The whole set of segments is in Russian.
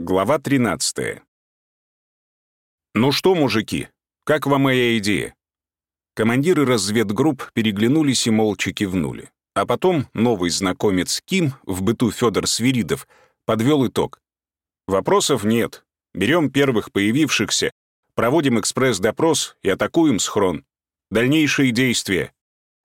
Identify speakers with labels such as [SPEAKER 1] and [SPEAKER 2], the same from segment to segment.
[SPEAKER 1] Глава 13. «Ну что, мужики, как вам моя идея?» Командиры разведгрупп переглянулись и молча кивнули. А потом новый знакомец Ким, в быту Федор Свиридов, подвел итог. «Вопросов нет. Берем первых появившихся, проводим экспресс-допрос и атакуем схрон. Дальнейшие действия».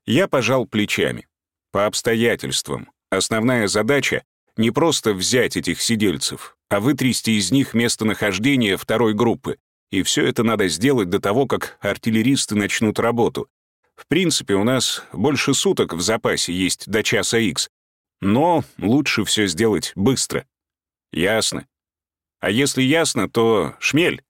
[SPEAKER 1] Я пожал плечами. По обстоятельствам. Основная задача — не просто взять этих сидельцев, а вытрясти из них местонахождение второй группы. И все это надо сделать до того, как артиллеристы начнут работу. В принципе, у нас больше суток в запасе есть до часа X. Но лучше все сделать быстро. Ясно. А если ясно, то шмель.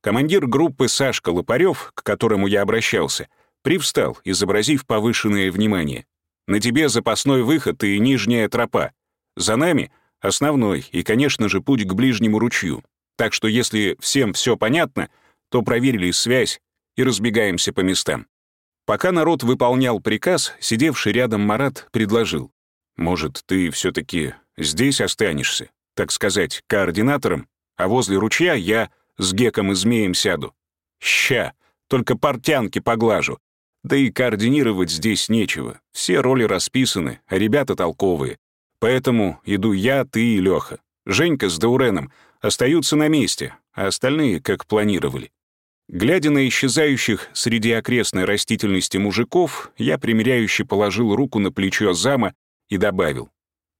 [SPEAKER 1] Командир группы Сашка Лопарев, к которому я обращался, привстал, изобразив повышенное внимание. На тебе запасной выход и нижняя тропа. За нами — Основной и, конечно же, путь к ближнему ручью. Так что если всем все понятно, то проверили связь и разбегаемся по местам. Пока народ выполнял приказ, сидевший рядом Марат предложил. «Может, ты все-таки здесь останешься, так сказать, координатором, а возле ручья я с Геком и Змеем сяду? Ща, только портянки поглажу. Да и координировать здесь нечего. Все роли расписаны, а ребята толковые. Поэтому иду я, ты и Лёха. Женька с Дауреном остаются на месте, а остальные как планировали. Глядя на исчезающих среди окрестной растительности мужиков, я примиряюще положил руку на плечо зама и добавил.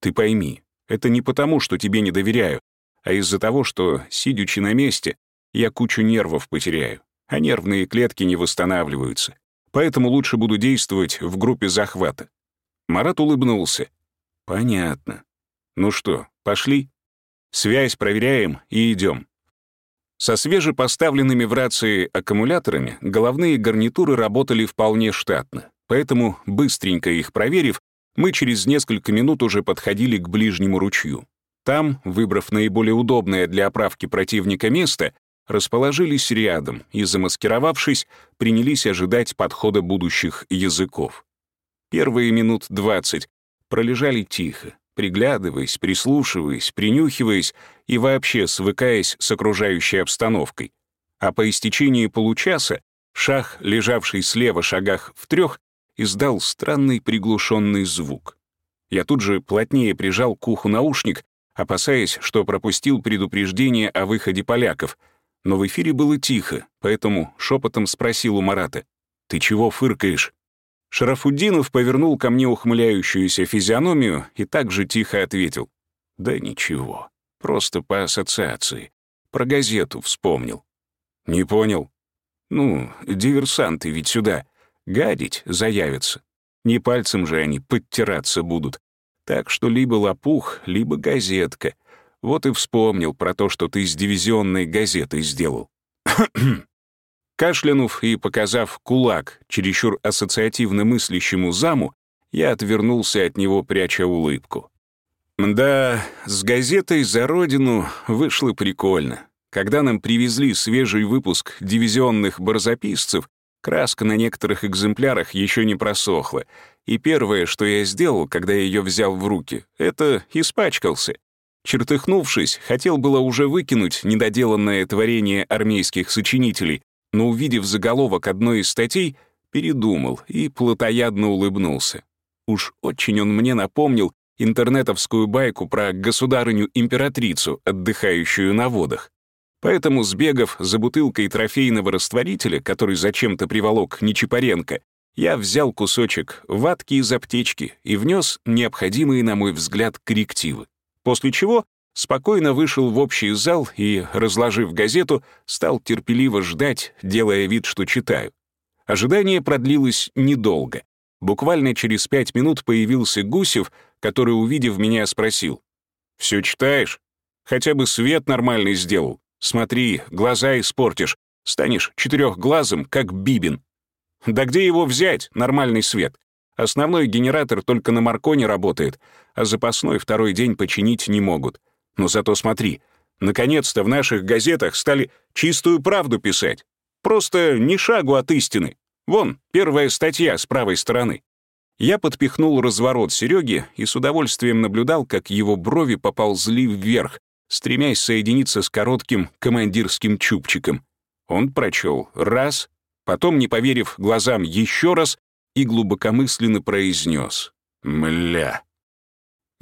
[SPEAKER 1] «Ты пойми, это не потому, что тебе не доверяю, а из-за того, что, сидячи на месте, я кучу нервов потеряю, а нервные клетки не восстанавливаются. Поэтому лучше буду действовать в группе захвата». Марат улыбнулся. Понятно. Ну что, пошли? Связь проверяем и идем. Со свежепоставленными в рации аккумуляторами головные гарнитуры работали вполне штатно, поэтому, быстренько их проверив, мы через несколько минут уже подходили к ближнему ручью. Там, выбрав наиболее удобное для оправки противника место, расположились рядом и, замаскировавшись, принялись ожидать подхода будущих языков. Первые минут двадцать пролежали тихо, приглядываясь, прислушиваясь, принюхиваясь и вообще свыкаясь с окружающей обстановкой. А по истечении получаса шах, лежавший слева шагах в трех, издал странный приглушенный звук. Я тут же плотнее прижал к уху наушник, опасаясь, что пропустил предупреждение о выходе поляков, но в эфире было тихо, поэтому шепотом спросил у Марата, «Ты чего фыркаешь?» Шарафуддинов повернул ко мне ухмыляющуюся физиономию и также тихо ответил. «Да ничего, просто по ассоциации. Про газету вспомнил». «Не понял». «Ну, диверсанты ведь сюда. Гадить заявятся. Не пальцем же они подтираться будут. Так что либо лопух, либо газетка. Вот и вспомнил про то, что ты с дивизионной газетой сделал». Кашлянув и показав кулак чересчур ассоциативно мыслящему заму, я отвернулся от него, пряча улыбку. Да, с газетой «За Родину» вышло прикольно. Когда нам привезли свежий выпуск дивизионных барзаписцев, краска на некоторых экземплярах еще не просохла, и первое, что я сделал, когда ее взял в руки, это испачкался. Чертыхнувшись, хотел было уже выкинуть недоделанное творение армейских сочинителей, но, увидев заголовок одной из статей, передумал и плотоядно улыбнулся. Уж очень он мне напомнил интернетовскую байку про государыню-императрицу, отдыхающую на водах. Поэтому, сбегав за бутылкой трофейного растворителя, который зачем-то приволок Нечипаренко, я взял кусочек ватки из аптечки и внес необходимые, на мой взгляд, коррективы. После чего спокойно вышел в общий зал и, разложив газету, стал терпеливо ждать, делая вид, что читаю. Ожидание продлилось недолго. Буквально через пять минут появился Гусев, который, увидев меня, спросил. «Все читаешь? Хотя бы свет нормальный сделал. Смотри, глаза испортишь. Станешь четырехглазым, как Бибин. Да где его взять, нормальный свет? Основной генератор только на Марконе работает, а запасной второй день починить не могут. Но зато смотри, наконец-то в наших газетах стали чистую правду писать. Просто ни шагу от истины. Вон, первая статья с правой стороны. Я подпихнул разворот Сереги и с удовольствием наблюдал, как его брови поползли вверх, стремясь соединиться с коротким командирским чубчиком. Он прочел раз, потом, не поверив глазам еще раз, и глубокомысленно произнес «Мля».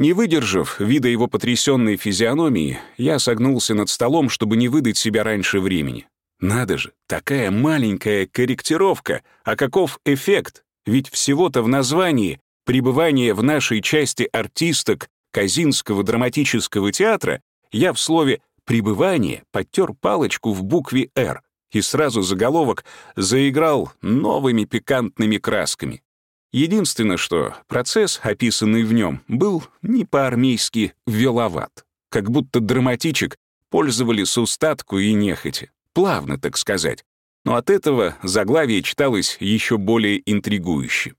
[SPEAKER 1] Не выдержав вида его потрясенной физиономии, я согнулся над столом, чтобы не выдать себя раньше времени. Надо же, такая маленькая корректировка, а каков эффект? Ведь всего-то в названии пребывание в нашей части артисток Казинского драматического театра я в слове «пребывание» подтер палочку в букве «Р» и сразу заголовок заиграл новыми пикантными красками. Единственное, что процесс, описанный в нем, был не по-армейски веловат, как будто драматичек пользовали с устатку и нехоти, плавно, так сказать. Но от этого заглавие читалось еще более интригующе.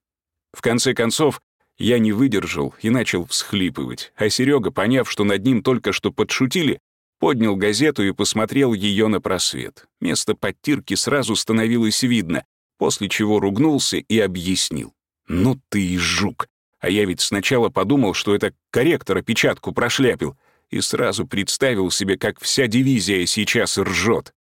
[SPEAKER 1] В конце концов, я не выдержал и начал всхлипывать, а Серега, поняв, что над ним только что подшутили, поднял газету и посмотрел ее на просвет. Место подтирки сразу становилось видно, после чего ругнулся и объяснил. «Ну ты и жук! А я ведь сначала подумал, что это корректор опечатку прошляпил, и сразу представил себе, как вся дивизия сейчас ржет.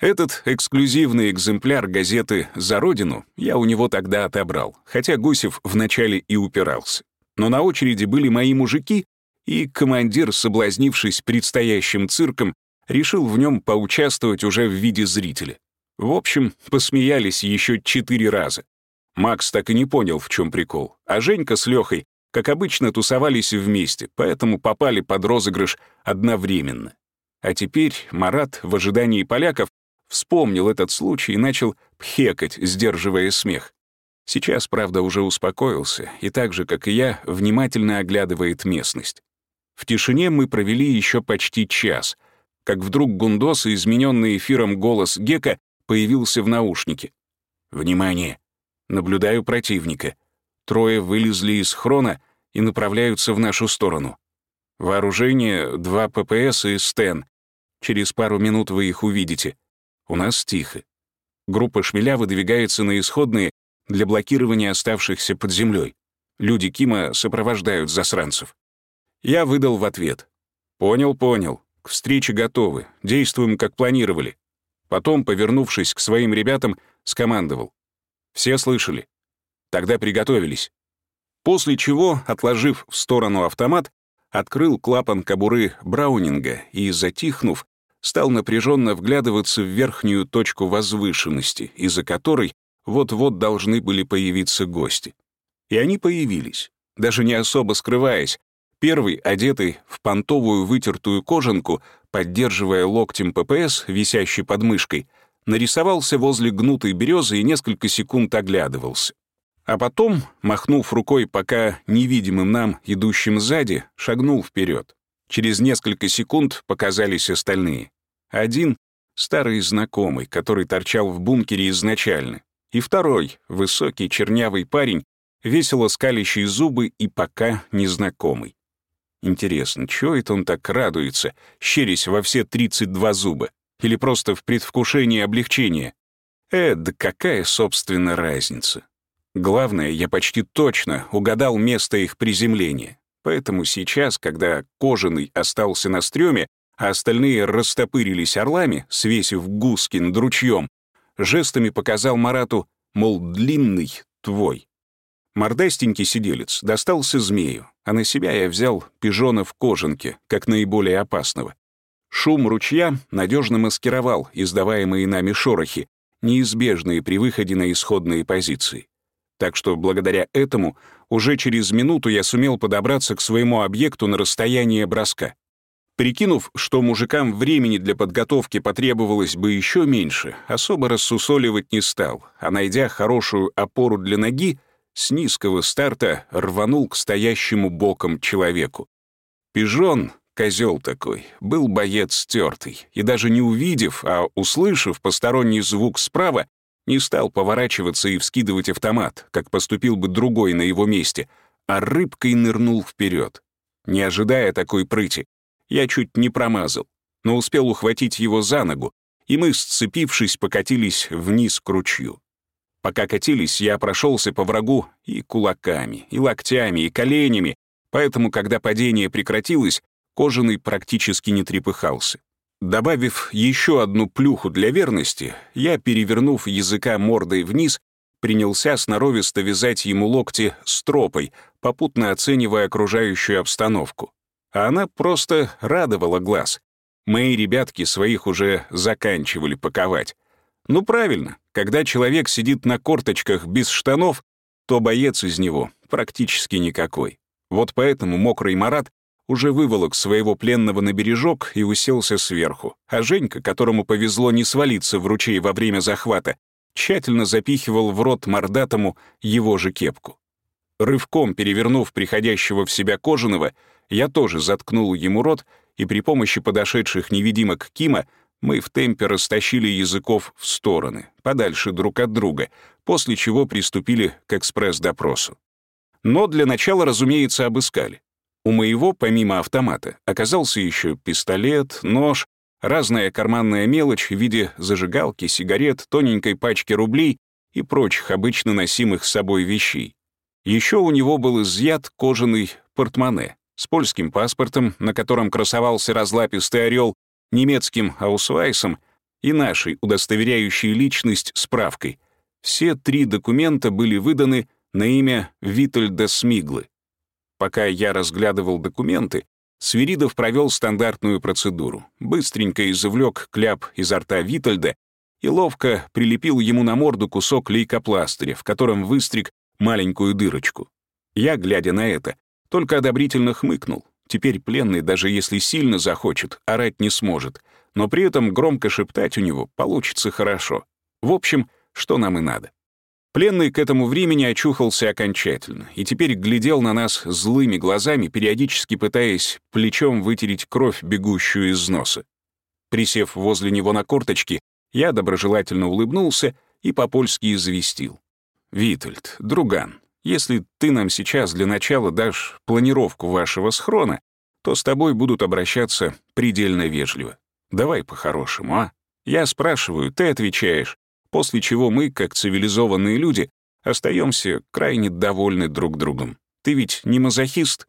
[SPEAKER 1] Этот эксклюзивный экземпляр газеты «За Родину» я у него тогда отобрал, хотя Гусев вначале и упирался. Но на очереди были мои мужики, и командир, соблазнившись предстоящим цирком, решил в нем поучаствовать уже в виде зрителя. В общем, посмеялись еще четыре раза. Макс так и не понял, в чем прикол, а Женька с Лехой, как обычно, тусовались вместе, поэтому попали под розыгрыш одновременно. А теперь Марат в ожидании поляков Вспомнил этот случай и начал пхекать, сдерживая смех. Сейчас, правда, уже успокоился и так же, как и я, внимательно оглядывает местность. В тишине мы провели еще почти час, как вдруг Гундос и измененный эфиром голос Гека появился в наушнике. «Внимание! Наблюдаю противника. Трое вылезли из хрона и направляются в нашу сторону. Вооружение — два ППС и Стен. Через пару минут вы их увидите. У нас тихо. Группа шмеля выдвигается на исходные для блокирования оставшихся под землей. Люди Кима сопровождают засранцев. Я выдал в ответ. «Понял, понял. К встрече готовы. Действуем, как планировали». Потом, повернувшись к своим ребятам, скомандовал. «Все слышали? Тогда приготовились». После чего, отложив в сторону автомат, открыл клапан кобуры Браунинга и, затихнув, стал напряженно вглядываться в верхнюю точку возвышенности, из-за которой вот-вот должны были появиться гости. И они появились, даже не особо скрываясь. Первый, одетый в понтовую вытертую кожанку, поддерживая локтем ППС, висящий под мышкой, нарисовался возле гнутой березы и несколько секунд оглядывался. А потом, махнув рукой пока невидимым нам, идущим сзади, шагнул вперед. Через несколько секунд показались остальные. Один — старый знакомый, который торчал в бункере изначально. И второй — высокий чернявый парень, весело скалящий зубы и пока незнакомый. Интересно, чего это он так радуется, щерясь во все 32 зуба? Или просто в предвкушении облегчения? Э, да какая, собственно, разница? Главное, я почти точно угадал место их приземления. Поэтому сейчас, когда кожаный остался на стреме, а остальные растопырились орлами, свесив гуски над ручьем, жестами показал Марату, мол, длинный твой. Мордастенький сиделец достался змею, а на себя я взял пижона в кожанке, как наиболее опасного. Шум ручья надежно маскировал издаваемые нами шорохи, неизбежные при выходе на исходные позиции. Так что благодаря этому уже через минуту я сумел подобраться к своему объекту на расстояние броска. Прикинув, что мужикам времени для подготовки потребовалось бы еще меньше, особо рассусоливать не стал, а найдя хорошую опору для ноги, с низкого старта рванул к стоящему боком человеку. Пижон, козел такой, был боец стертый, и даже не увидев, а услышав посторонний звук справа, не стал поворачиваться и вскидывать автомат, как поступил бы другой на его месте, а рыбкой нырнул вперед. Не ожидая такой прыти, я чуть не промазал, но успел ухватить его за ногу, и мы, сцепившись, покатились вниз к ручью. Пока катились, я прошелся по врагу и кулаками, и локтями, и коленями, поэтому, когда падение прекратилось, Кожаный практически не трепыхался. Добавив еще одну плюху для верности, я, перевернув языка мордой вниз, принялся сноровисто вязать ему локти стропой, попутно оценивая окружающую обстановку. А она просто радовала глаз. Мои ребятки своих уже заканчивали паковать. Ну правильно, когда человек сидит на корточках без штанов, то боец из него практически никакой. Вот поэтому мокрый Марат уже выволок своего пленного на бережок и уселся сверху, а Женька, которому повезло не свалиться в ручей во время захвата, тщательно запихивал в рот мордатому его же кепку. Рывком перевернув приходящего в себя кожаного, я тоже заткнул ему рот, и при помощи подошедших невидимок Кима мы в темпе растащили языков в стороны, подальше друг от друга, после чего приступили к экспресс-допросу. Но для начала, разумеется, обыскали. У моего, помимо автомата, оказался еще пистолет, нож, разная карманная мелочь в виде зажигалки, сигарет, тоненькой пачки рублей и прочих обычно носимых с собой вещей. Еще у него был изъят кожаный портмоне с польским паспортом, на котором красовался разлапистый орел, немецким аусвайсом и нашей, удостоверяющей личность, справкой. Все три документа были выданы на имя Витальда Смиглы. Пока я разглядывал документы, Свиридов провел стандартную процедуру. Быстренько извлек кляп изо рта Витальда и ловко прилепил ему на морду кусок лейкопластыря, в котором выстриг маленькую дырочку. Я, глядя на это, только одобрительно хмыкнул. Теперь пленный, даже если сильно захочет, орать не сможет, но при этом громко шептать у него получится хорошо. В общем, что нам и надо. Пленный к этому времени очухался окончательно и теперь глядел на нас злыми глазами, периодически пытаясь плечом вытереть кровь, бегущую из носа. Присев возле него на корточки, я доброжелательно улыбнулся и по-польски известил. «Витальд, друган, если ты нам сейчас для начала дашь планировку вашего схрона, то с тобой будут обращаться предельно вежливо. Давай по-хорошему, а? Я спрашиваю, ты отвечаешь, после чего мы, как цивилизованные люди, остаемся крайне довольны друг другом. Ты ведь не мазохист?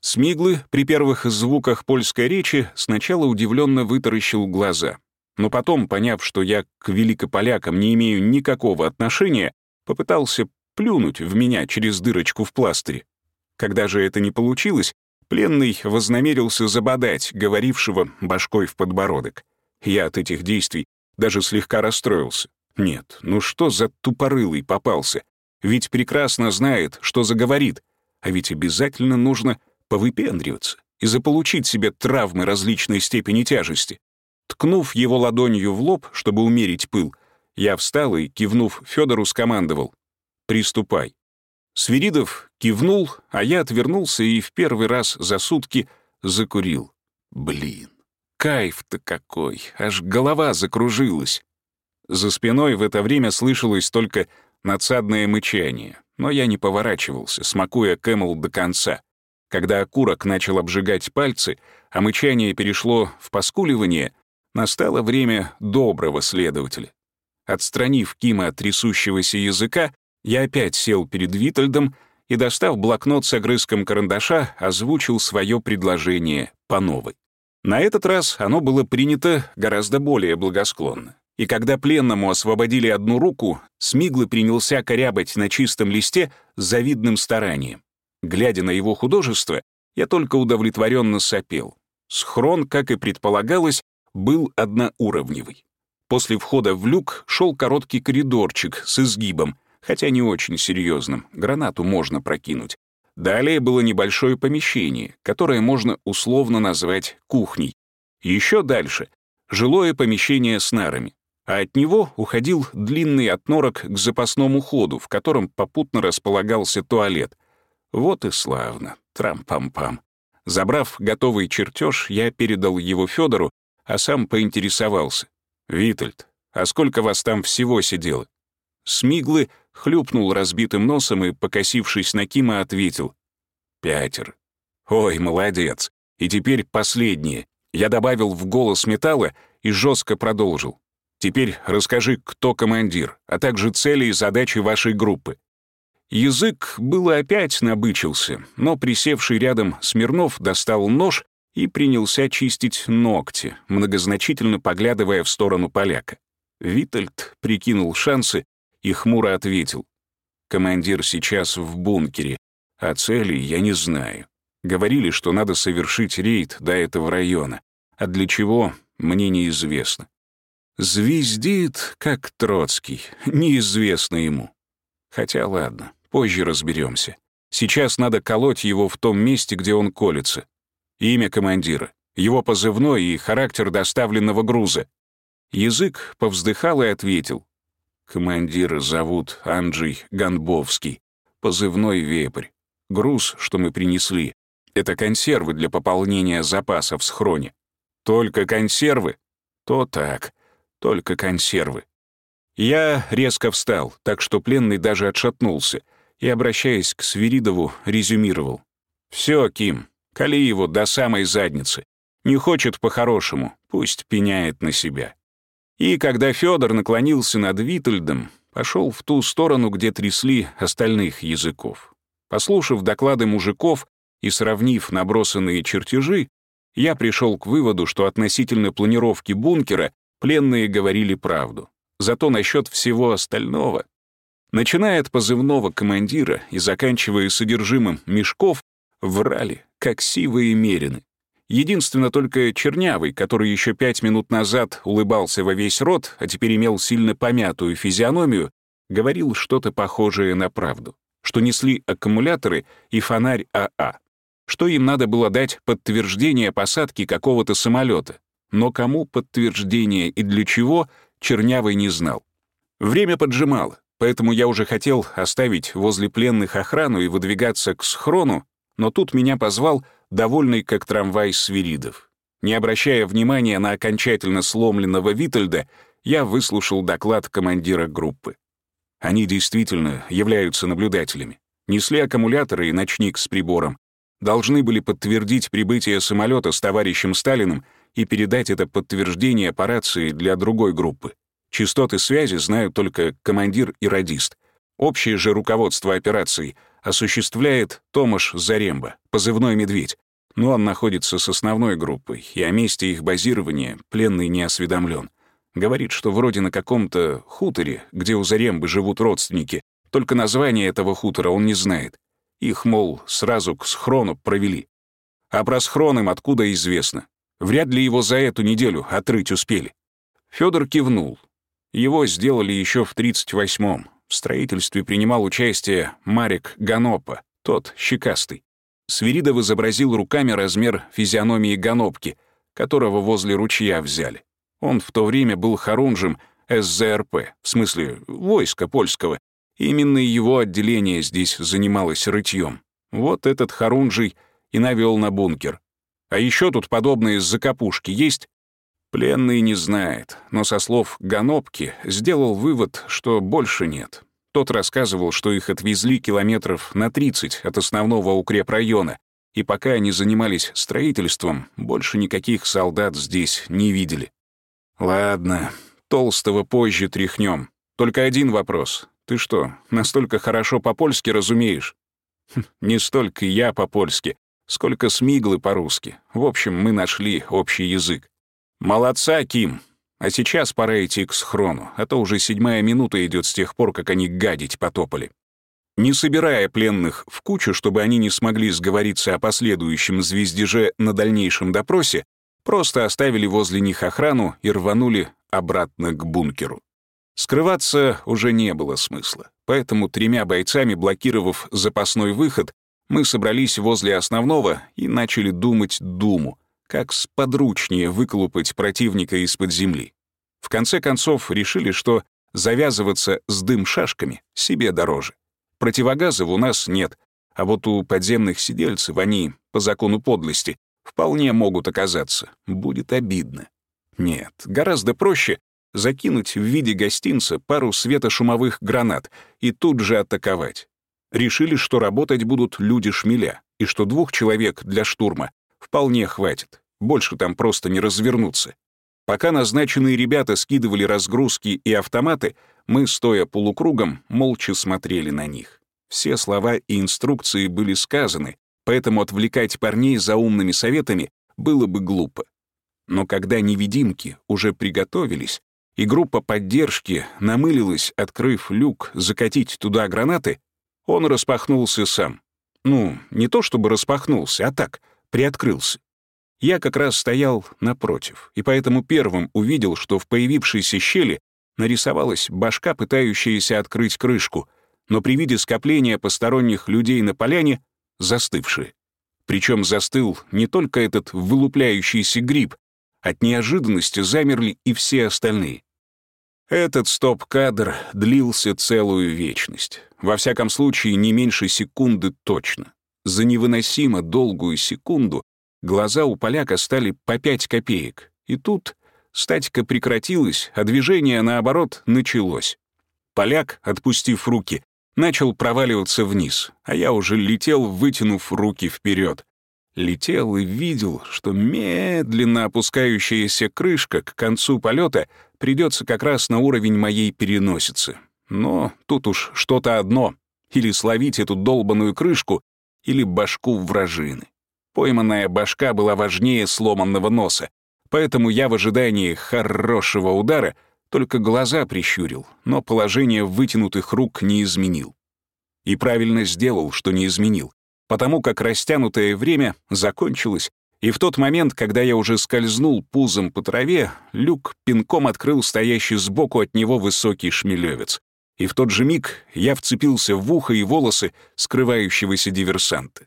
[SPEAKER 1] Смиглы при первых звуках польской речи сначала удивленно вытаращил глаза, но потом, поняв, что я к великополякам не имею никакого отношения, попытался плюнуть в меня через дырочку в пластыре. Когда же это не получилось, пленный вознамерился забодать говорившего башкой в подбородок. Я от этих действий даже слегка расстроился. Нет, ну что за тупорылый попался? Ведь прекрасно знает, что заговорит. А ведь обязательно нужно повыпендриваться и заполучить себе травмы различной степени тяжести. Ткнув его ладонью в лоб, чтобы умерить пыл, я встал и, кивнув Федору, скомандовал. «Приступай». Свиридов кивнул, а я отвернулся и в первый раз за сутки закурил. Блин, кайф-то какой, аж голова закружилась. За спиной в это время слышалось только надсадное мычание, но я не поворачивался, смакуя Кэмл до конца. Когда окурок начал обжигать пальцы, а мычание перешло в поскуливание, настало время доброго следователя. Отстранив Кима от трясущегося языка, я опять сел перед Витальдом и, достав блокнот с огрызком карандаша, озвучил свое предложение по новой. На этот раз оно было принято гораздо более благосклонно. И когда пленному освободили одну руку, Смиглы принялся корябать на чистом листе с завидным старанием. Глядя на его художество, я только удовлетворенно сопел. Схрон, как и предполагалось, был одноуровневый. После входа в люк шел короткий коридорчик с изгибом, хотя не очень серьезным, гранату можно прокинуть. Далее было небольшое помещение, которое можно условно назвать кухней. Еще дальше — жилое помещение с нарами а от него уходил длинный отнорок к запасному ходу, в котором попутно располагался туалет. Вот и славно, трам-пам-пам. Забрав готовый чертеж, я передал его Федору, а сам поинтересовался. «Витальд, а сколько вас там всего сидело?» Смиглы хлюпнул разбитым носом и, покосившись на Кима, ответил. «Пятеро». «Ой, молодец. И теперь последнее». Я добавил в голос металла и жестко продолжил. Теперь расскажи, кто командир, а также цели и задачи вашей группы». Язык было опять набычился, но присевший рядом Смирнов достал нож и принялся чистить ногти, многозначительно поглядывая в сторону поляка. Витальд прикинул шансы и хмуро ответил. «Командир сейчас в бункере, а цели я не знаю. Говорили, что надо совершить рейд до этого района, а для чего — мне неизвестно. Звездит, как Троцкий, неизвестно ему. Хотя ладно, позже разберемся. Сейчас надо колоть его в том месте, где он колется. Имя командира, его позывной и характер доставленного груза. Язык повздыхал и ответил. Командира зовут Анджей Ганбовский, позывной «Вепрь». Груз, что мы принесли, это консервы для пополнения запасов в схроне. Только консервы? То так, только консервы. Я резко встал, так что пленный даже отшатнулся, и, обращаясь к Свиридову, резюмировал. «Все, Ким, кали его до самой задницы. Не хочет по-хорошему, пусть пеняет на себя». И когда Федор наклонился над Витальдом, пошел в ту сторону, где трясли остальных языков. Послушав доклады мужиков и сравнив набросанные чертежи, я пришел к выводу, что относительно планировки бункера пленные говорили правду. Зато насчет всего остального, начиная от позывного командира и заканчивая содержимым мешков, врали, как сивые мерины. Единственно только Чернявый, который еще пять минут назад улыбался во весь рот, а теперь имел сильно помятую физиономию, говорил что-то похожее на правду, что несли аккумуляторы и фонарь АА, что им надо было дать подтверждение посадки какого-то самолета, но кому подтверждение и для чего, Чернявый не знал. Время поджимало, поэтому я уже хотел оставить возле пленных охрану и выдвигаться к схрону, но тут меня позвал довольный как трамвай Свиридов. Не обращая внимания на окончательно сломленного Витальда, я выслушал доклад командира группы. Они действительно являются наблюдателями. Несли аккумуляторы и ночник с прибором. Должны были подтвердить прибытие самолета с товарищем Сталиным и передать это подтверждение по рации для другой группы. Частоты связи знают только командир и радист. Общее же руководство операцией осуществляет Томаш Заремба, позывной «Медведь», но он находится с основной группой, и о месте их базирования пленный не осведомлен. Говорит, что вроде на каком-то хуторе, где у Зарембы живут родственники, только название этого хутора он не знает. Их, мол, сразу к схрону провели. А про схрон им откуда известно? Вряд ли его за эту неделю отрыть успели. Федор кивнул. Его сделали еще в 38-м. В строительстве принимал участие Марик Ганопа, тот щекастый. Свиридов изобразил руками размер физиономии Ганопки, которого возле ручья взяли. Он в то время был хорунжем СЗРП, в смысле войска польского. Именно его отделение здесь занималось рытьем. Вот этот хорунжий и навел на бункер. А еще тут подобные закопушки есть? Пленный не знает, но со слов Ганопки сделал вывод, что больше нет. Тот рассказывал, что их отвезли километров на 30 от основного укрепрайона, и пока они занимались строительством, больше никаких солдат здесь не видели. Ладно, Толстого позже тряхнем. Только один вопрос. Ты что, настолько хорошо по-польски разумеешь? Хм, не столько я по-польски, сколько смиглы по-русски. В общем, мы нашли общий язык. Молодца, Ким. А сейчас пора идти к схрону, а то уже седьмая минута идет с тех пор, как они гадить потопали. Не собирая пленных в кучу, чтобы они не смогли сговориться о последующем звездеже на дальнейшем допросе, просто оставили возле них охрану и рванули обратно к бункеру. Скрываться уже не было смысла, поэтому тремя бойцами, блокировав запасной выход, мы собрались возле основного и начали думать думу, как сподручнее выколупать противника из-под земли. В конце концов решили, что завязываться с дым-шашками себе дороже. Противогазов у нас нет, а вот у подземных сидельцев они, по закону подлости, вполне могут оказаться. Будет обидно. Нет, гораздо проще закинуть в виде гостинца пару светошумовых гранат и тут же атаковать. Решили, что работать будут люди шмеля, и что двух человек для штурма вполне хватит. Больше там просто не развернуться. Пока назначенные ребята скидывали разгрузки и автоматы, мы, стоя полукругом, молча смотрели на них. Все слова и инструкции были сказаны, поэтому отвлекать парней за умными советами было бы глупо. Но когда невидимки уже приготовились, и группа поддержки намылилась, открыв люк, закатить туда гранаты, он распахнулся сам. Ну, не то чтобы распахнулся, а так, приоткрылся. Я как раз стоял напротив, и поэтому первым увидел, что в появившейся щели нарисовалась башка, пытающаяся открыть крышку, но при виде скопления посторонних людей на поляне — застывшие. Причем застыл не только этот вылупляющийся гриб, от неожиданности замерли и все остальные. Этот стоп-кадр длился целую вечность. Во всяком случае, не меньше секунды точно. За невыносимо долгую секунду глаза у поляка стали по пять копеек. И тут статика прекратилась, а движение, наоборот, началось. Поляк, отпустив руки, начал проваливаться вниз, а я уже летел, вытянув руки вперед. Летел и видел, что медленно опускающаяся крышка к концу полета придется как раз на уровень моей переносицы. Но тут уж что-то одно — или словить эту долбаную крышку, или башку вражины. Пойманная башка была важнее сломанного носа, поэтому я в ожидании хорошего удара только глаза прищурил, но положение вытянутых рук не изменил. И правильно сделал, что не изменил, потому как растянутое время закончилось, и в тот момент, когда я уже скользнул пузом по траве, люк пинком открыл стоящий сбоку от него высокий шмелевец. И в тот же миг я вцепился в ухо и волосы скрывающегося диверсанта.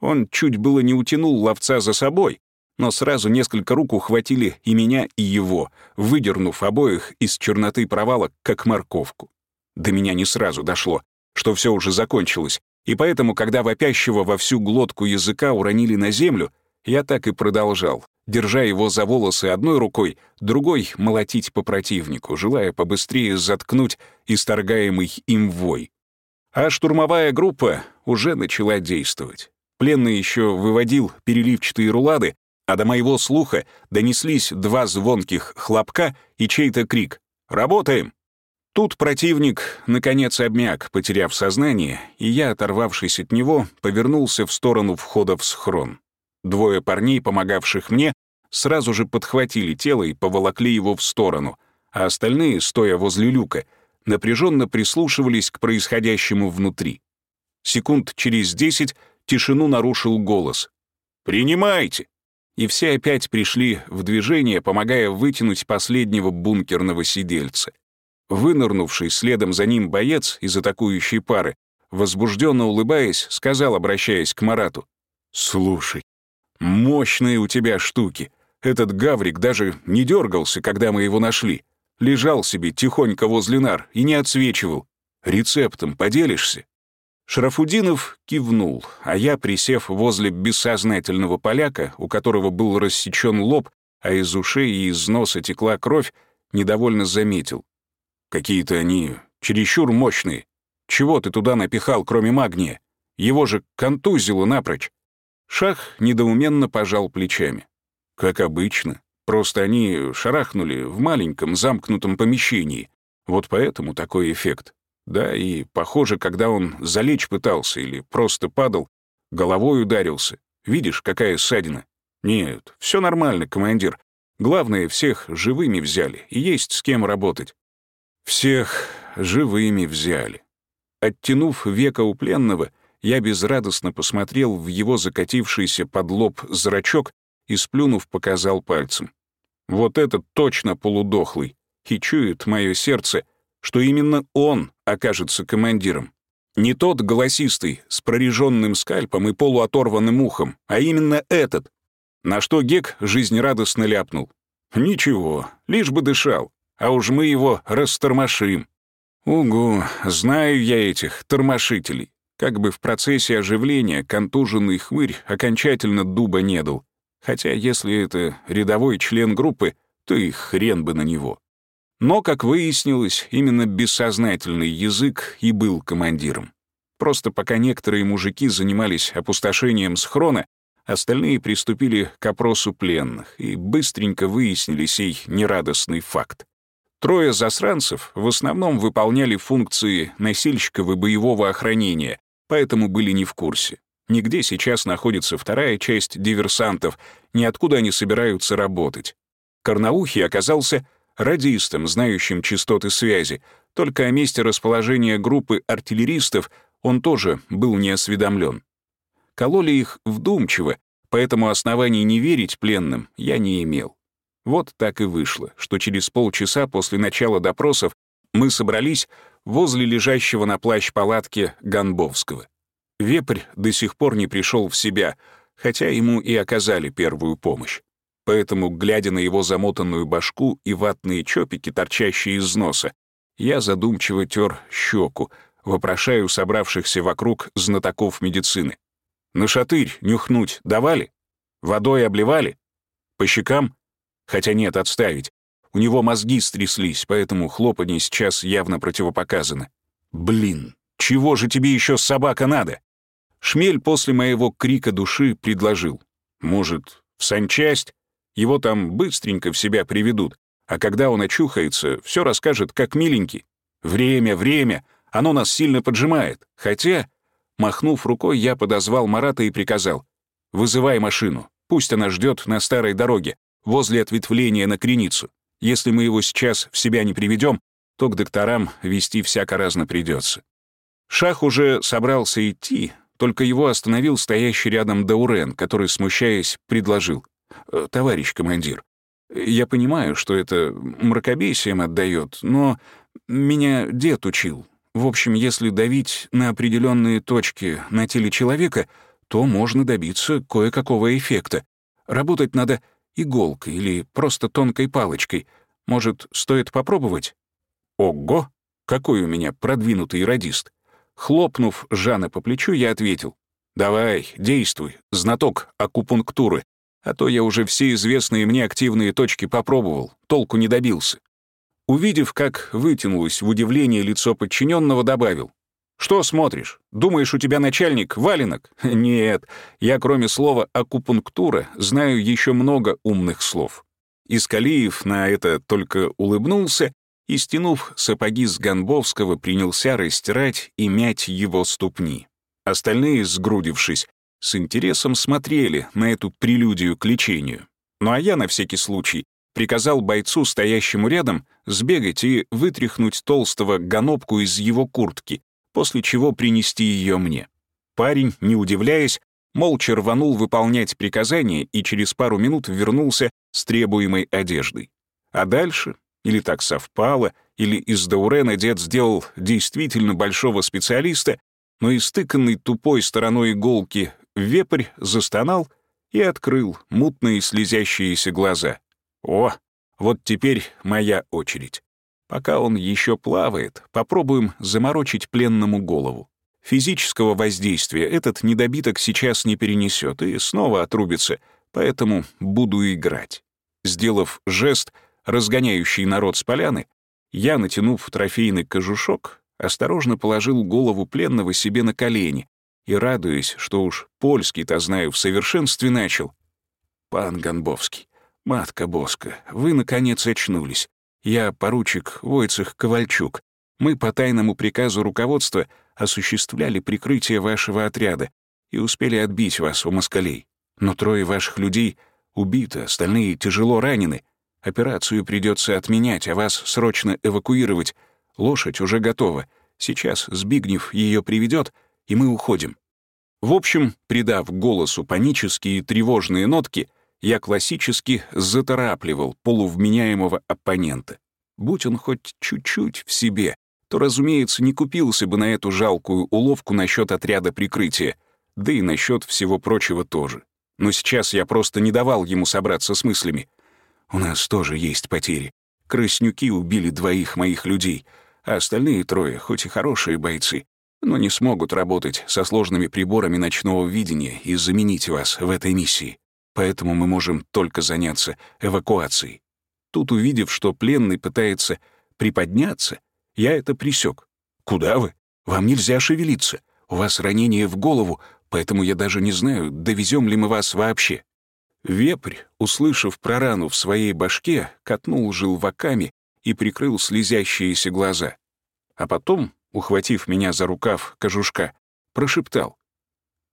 [SPEAKER 1] Он чуть было не утянул ловца за собой, но сразу несколько рук ухватили и меня, и его, выдернув обоих из черноты провала, как морковку. До меня не сразу дошло, что все уже закончилось, и поэтому, когда вопящего во всю глотку языка уронили на землю, я так и продолжал, держа его за волосы одной рукой, другой — молотить по противнику, желая побыстрее заткнуть исторгаемый им вой. А штурмовая группа уже начала действовать. Пленный еще выводил переливчатые рулады, а до моего слуха донеслись два звонких хлопка и чей-то крик «Работаем!». Тут противник, наконец, обмяк, потеряв сознание, и я, оторвавшись от него, повернулся в сторону входа в схрон. Двое парней, помогавших мне, сразу же подхватили тело и поволокли его в сторону, а остальные, стоя возле люка, напряженно прислушивались к происходящему внутри. Секунд через десять тишину нарушил голос. «Принимайте!» И все опять пришли в движение, помогая вытянуть последнего бункерного сидельца. Вынырнувший следом за ним боец из атакующей пары, возбужденно улыбаясь, сказал, обращаясь к Марату, «Слушай, Мощные у тебя штуки. Этот гаврик даже не дергался, когда мы его нашли. Лежал себе тихонько возле нар и не отсвечивал. Рецептом поделишься?» Шарафудинов кивнул, а я, присев возле бессознательного поляка, у которого был рассечен лоб, а из ушей и из носа текла кровь, недовольно заметил. «Какие-то они чересчур мощные. Чего ты туда напихал, кроме магния? Его же контузило напрочь». Шах недоуменно пожал плечами. Как обычно. Просто они шарахнули в маленьком замкнутом помещении. Вот поэтому такой эффект. Да, и, похоже, когда он залечь пытался или просто падал, головой ударился. Видишь, какая ссадина? Нет, все нормально, командир. Главное, всех живыми взяли, и есть с кем работать. Всех живыми взяли. Оттянув века у пленного, я безрадостно посмотрел в его закатившийся под лоб зрачок и, сплюнув, показал пальцем. Вот этот точно полудохлый, и чует мое сердце, что именно он окажется командиром. Не тот голосистый, с прореженным скальпом и полуоторванным ухом, а именно этот. На что Гек жизнерадостно ляпнул. «Ничего, лишь бы дышал, а уж мы его растормошим». «Угу, знаю я этих тормошителей. Как бы в процессе оживления контуженный хмырь окончательно дуба не дал. Хотя если это рядовой член группы, то и хрен бы на него. Но, как выяснилось, именно бессознательный язык и был командиром. Просто пока некоторые мужики занимались опустошением схрона, остальные приступили к опросу пленных и быстренько выяснили сей нерадостный факт. Трое засранцев в основном выполняли функции носильщиков и боевого охранения, поэтому были не в курсе. нигде сейчас находится вторая часть диверсантов, ниоткуда они собираются работать. Карнаухий оказался радистом, знающим частоты связи, только о месте расположения группы артиллеристов он тоже был не осведомлен. Кололи их вдумчиво, поэтому оснований не верить пленным я не имел. Вот так и вышло, что через полчаса после начала допросов мы собрались возле лежащего на плащ палатки Гонбовского. Вепрь до сих пор не пришел в себя, хотя ему и оказали первую помощь. Поэтому, глядя на его замотанную башку и ватные чопики, торчащие из носа, я задумчиво тер щеку, вопрошаю собравшихся вокруг знатоков медицины. На шатырь нюхнуть давали? Водой обливали? По щекам? Хотя нет, отставить. У него мозги стряслись, поэтому хлопанье сейчас явно противопоказано. Блин, чего же тебе еще собака надо? Шмель после моего крика души предложил. Может, в санчасть? Его там быстренько в себя приведут, а когда он очухается, все расскажет, как миленький. Время, время, оно нас сильно поджимает. Хотя, махнув рукой, я подозвал Марата и приказал. «Вызывай машину, пусть она ждет на старой дороге, возле ответвления на Креницу. Если мы его сейчас в себя не приведем, то к докторам вести всяко разно придется. Шах уже собрался идти, только его остановил стоящий рядом Даурен, который, смущаясь, предложил. «Э, «Товарищ командир, я понимаю, что это мракобесием отдает, но меня дед учил. В общем, если давить на определенные точки на теле человека, то можно добиться кое-какого эффекта. Работать надо иголкой или просто тонкой палочкой. Может, стоит попробовать? Ого! Какой у меня продвинутый радист. Хлопнув Жана по плечу, я ответил. «Давай, действуй, знаток акупунктуры, а то я уже все известные мне активные точки попробовал, толку не добился». Увидев, как вытянулось в удивлении лицо подчиненного, добавил. «Что смотришь? Думаешь, у тебя начальник валенок?» «Нет, я кроме слова «акупунктура» знаю еще много умных слов». Искалиев на это только улыбнулся и, стянув сапоги с Гонбовского, принялся растирать и мять его ступни. Остальные, сгрудившись, с интересом смотрели на эту прелюдию к лечению. Ну а я, на всякий случай, приказал бойцу, стоящему рядом, сбегать и вытряхнуть толстого гонопку из его куртки, после чего принести ее мне. Парень, не удивляясь, молча рванул выполнять приказание и через пару минут вернулся с требуемой одеждой. А дальше, или так совпало, или из Даурена дед сделал действительно большого специалиста, но истыканный тупой стороной иголки вепрь застонал и открыл мутные слезящиеся глаза. О, вот теперь моя очередь. Пока он еще плавает, попробуем заморочить пленному голову. Физического воздействия этот недобиток сейчас не перенесет и снова отрубится, поэтому буду играть. Сделав жест, разгоняющий народ с поляны, я, натянув трофейный кожушок, осторожно положил голову пленного себе на колени и, радуясь, что уж польский-то знаю в совершенстве, начал. «Пан Гонбовский, матка Боска, вы, наконец, очнулись. Я поручик Войцех Ковальчук. Мы по тайному приказу руководства осуществляли прикрытие вашего отряда и успели отбить вас у москалей. Но трое ваших людей убиты, остальные тяжело ранены. Операцию придется отменять, а вас срочно эвакуировать. Лошадь уже готова. Сейчас Збигнев ее приведет, и мы уходим. В общем, придав голосу панические и тревожные нотки, я классически заторапливал полувменяемого оппонента. Будь он хоть чуть-чуть в себе, то, разумеется, не купился бы на эту жалкую уловку насчет отряда прикрытия, да и насчет всего прочего тоже. Но сейчас я просто не давал ему собраться с мыслями. У нас тоже есть потери. Крыснюки убили двоих моих людей, а остальные трое, хоть и хорошие бойцы, но не смогут работать со сложными приборами ночного видения и заменить вас в этой миссии поэтому мы можем только заняться эвакуацией. Тут, увидев, что пленный пытается приподняться, я это присек. «Куда вы? Вам нельзя шевелиться. У вас ранение в голову, поэтому я даже не знаю, довезем ли мы вас вообще». Вепрь, услышав про рану в своей башке, катнул желваками и прикрыл слезящиеся глаза. А потом, ухватив меня за рукав кожушка, прошептал.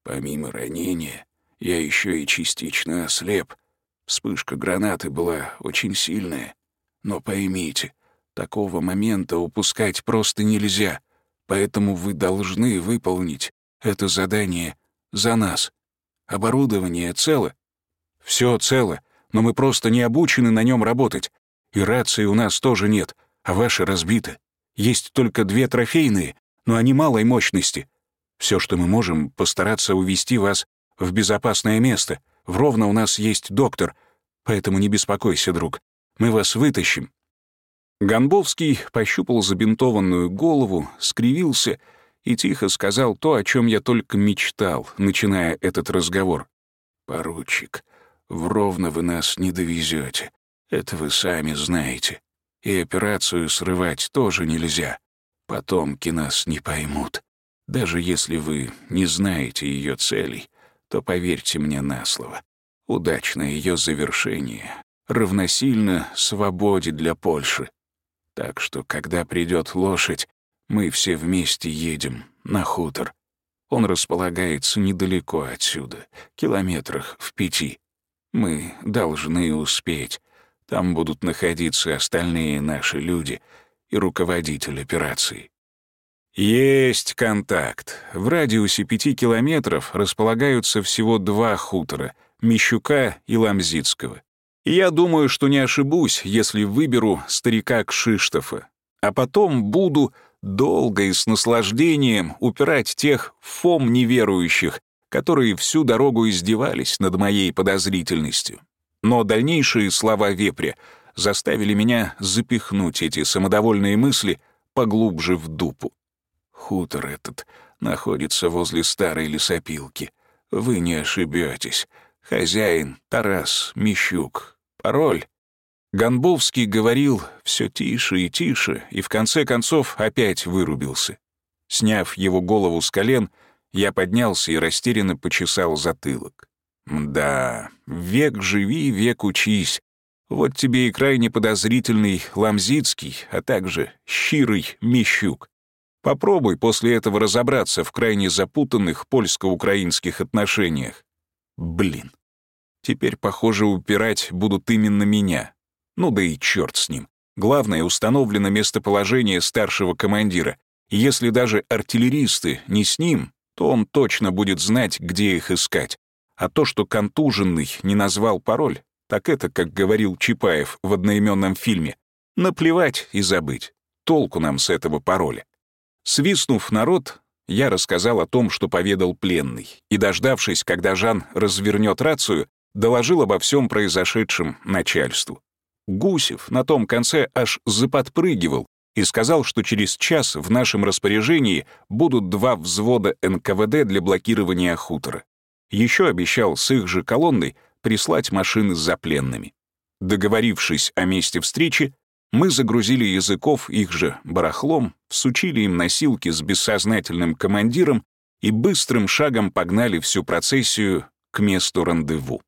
[SPEAKER 2] Помимо ранения, я еще и частично ослеп. Вспышка гранаты была очень сильная. Но поймите, такого момента упускать просто нельзя, поэтому вы должны выполнить это задание за нас. Оборудование цело? Все цело, но мы просто не обучены на нем работать. И рации у нас тоже нет, а ваши разбиты. Есть только две трофейные, но они малой мощности. Все, что мы можем, постараться увести вас в безопасное место. В Ровно у нас есть доктор, поэтому не беспокойся, друг. Мы вас вытащим».
[SPEAKER 1] Гонбовский пощупал забинтованную голову, скривился и тихо сказал то, о чем я только мечтал, начиная этот разговор.
[SPEAKER 2] «Поручик, в Ровно вы нас не довезете. Это вы сами знаете. И операцию срывать тоже нельзя. Потомки нас не поймут. Даже если вы не знаете ее целей, то поверьте мне на слово. Удачное ее завершение равносильно свободе для Польши. Так что, когда придет лошадь, мы все вместе едем на хутор. Он располагается недалеко отсюда, километрах в пяти. Мы должны успеть. Там будут находиться остальные наши люди и руководитель операции.
[SPEAKER 1] Есть контакт. В радиусе пяти километров располагаются всего два хутора — Мещука и Ламзицкого. Я думаю, что не ошибусь, если выберу старика Кшиштофа. А потом буду долго и с наслаждением упирать тех фом неверующих, которые всю дорогу издевались над моей подозрительностью. Но дальнейшие слова вепря заставили меня запихнуть эти самодовольные мысли поглубже в дупу.
[SPEAKER 2] Хутор этот находится возле старой лесопилки. Вы не ошибетесь. Хозяин Тарас Мищук. Пароль.
[SPEAKER 1] Гонбовский говорил все тише и тише, и в конце концов опять вырубился. Сняв его голову с колен, я поднялся и растерянно почесал затылок. Да, век живи, век учись. Вот тебе и крайне подозрительный Ламзицкий, а также щирый Мищук. Попробуй после этого разобраться в крайне запутанных польско-украинских отношениях. Блин. Теперь, похоже, упирать будут именно меня. Ну да и черт с ним. Главное, установлено местоположение старшего командира. Если даже артиллеристы не с ним, то он точно будет знать, где их искать. А то, что контуженный не назвал пароль, так это, как говорил Чапаев в одноименном фильме, наплевать и забыть. Толку нам с этого пароля. Свистнув народ, я рассказал о том, что поведал пленный, и, дождавшись, когда Жан развернет рацию, доложил обо всем произошедшем начальству. Гусев на том конце аж заподпрыгивал и сказал, что через час в нашем распоряжении будут два взвода НКВД для блокирования хутора. Еще обещал с их же колонной прислать машины за пленными. Договорившись о месте встречи, мы загрузили языков их же барахлом, всучили им носилки с бессознательным командиром и быстрым шагом погнали всю процессию к месту рандеву.